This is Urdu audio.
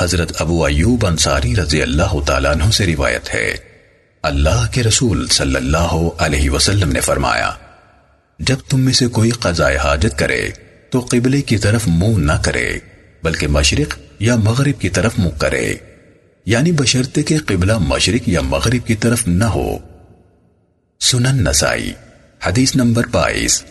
حضرت ابو ایوب انصاری رضی اللہ تعالیٰ عنہ سے روایت ہے۔ اللہ کے رسول صلی اللہ علیہ وسلم نے فرمایا، جب تم میں سے کوئی قضاء حاجت کرے، تو قبلے کی طرف منہ نہ کرے، بلکہ مشرق یا مغرب کی طرف منہ کرے۔ یعنی بشرتے کے قبلہ مشرق یا مغرب کی طرف نہ ہو۔ سنن نسائی، حدیث نمبر بائیس۔